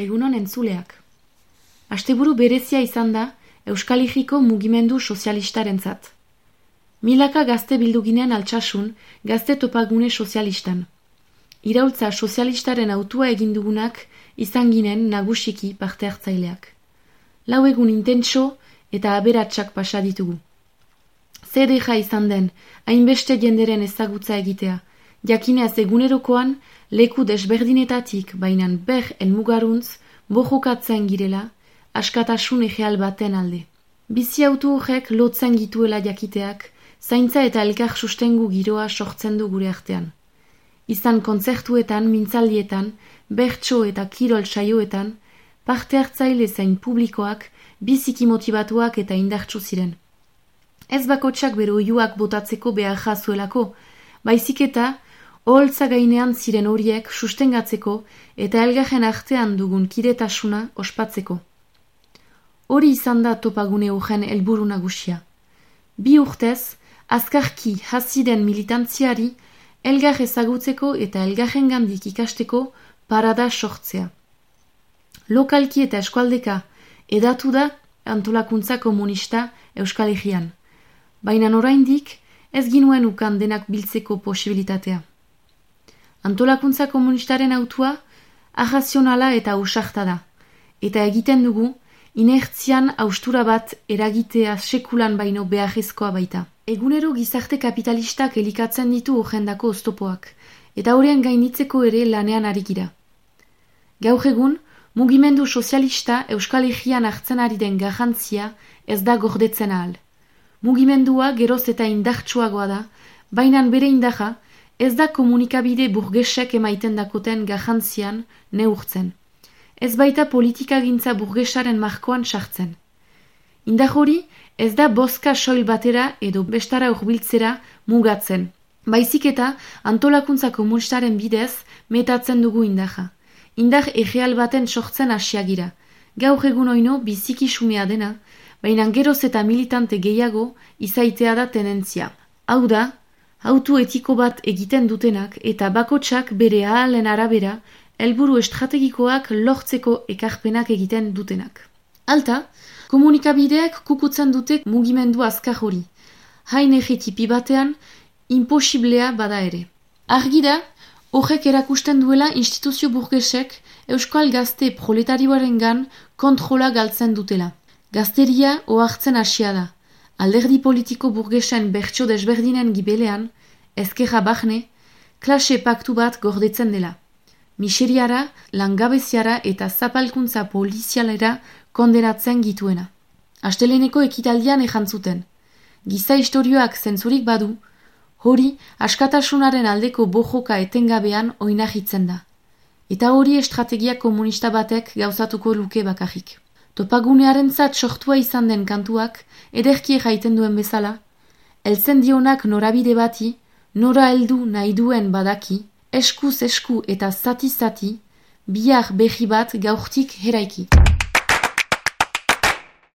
Egunon entzuleak. Asteburu berezia izan da Euskal Herriko mugimendu sozialistarentzat. Milaka gazte bildu ginean altsasun gazte topagune sozialistan. Iraultza sozialistaren autua egin dugunak izan ginen nagusiki parte hartzaileak. Lau egun intentso eta aberatsak pasa ditugu. Zer izan den, hainbeste jenderen ezagutza egitea, jakineaz egunerokoan leku desberdinetatik bainan ber elmugaruntz bojokatzen girela, askatasun egeal baten alde. Bizi autu horrek lotzen gituela jakiteak, zaintza eta elkar sustengu giroa sortzen du gure artean. Izan kontzertuetan, mintzaldietan, bertso eta kirol saioetan, parte hartzaile zain publikoak, biziki motivatuak eta indartsu ziren. Ez bakotsak bero oiuak botatzeko behar jazuelako, baizik eta Oholtza gainean ziren horiek sustengatzeko eta elgarren artean dugun kiretasuna ospatzeko. Hori izan da topagune horren helburu nagusia. Bi urtez, azkarki hasiden militantziari elgar ezagutzeko eta elgarren gandik ikasteko parada sortzea. Lokalki eta eskualdeka edatu da antolakuntza komunista Euskal Herrian. Baina oraindik ez ginuen ukan denak biltzeko posibilitatea. Antolakuntza komunistaren autua ahazionala eta usarta da. Eta egiten dugu, inertzian austura bat eragitea sekulan baino beharrezkoa baita. Egunero gizarte kapitalistak elikatzen ditu ogendako oztopoak, eta horien gainitzeko ere lanean arigira. Gaur egun, mugimendu sozialista Euskal Herrian hartzen ari den garrantzia ez da gordetzen ahal. Mugimendua geroz eta indartsuagoa da, bainan bere indaja, ez da komunikabide burgesek emaiten dakoten gajantzian neurtzen. Ez baita politika gintza burgesaren markoan sartzen. Indar ez da boska soil batera edo bestara urbiltzera mugatzen. Baizik eta antolakuntza komunistaren bidez metatzen dugu indaja. Indar egeal baten sortzen asiagira. Gaur egun oino biziki sumea dena, baina geroz eta militante gehiago izaitea da tenentzia. Hau da, autu etiko bat egiten dutenak eta bakotsak bere ahalen arabera helburu estrategikoak lortzeko ekarpenak egiten dutenak. Alta, komunikabideak kukutzen dute mugimendu azkar hori. Hain egitipi batean, imposiblea bada ere. Argi da, horrek erakusten duela instituzio burgesek Euskal Gazte proletarioaren gan kontrola galtzen dutela. Gazteria ohartzen hasia da alderdi politiko burgesen bertso desberdinen gibelean, ezkerra bahne, klase paktu bat gordetzen dela. Miseriara, langabeziara eta zapalkuntza polizialera kondenatzen gituena. Asteleneko ekitaldian ejantzuten. Giza historioak zentzurik badu, hori askatasunaren aldeko bojoka etengabean oinahitzen da. Eta hori estrategia komunista batek gauzatuko luke bakarrik. Topagunearen zat sortua izan den kantuak, ederkie jaiten duen bezala, elzen dionak norabide bati, nora heldu nahi duen badaki, eskuz esku eta zati-zati, bihar behi bat gaurtik heraiki.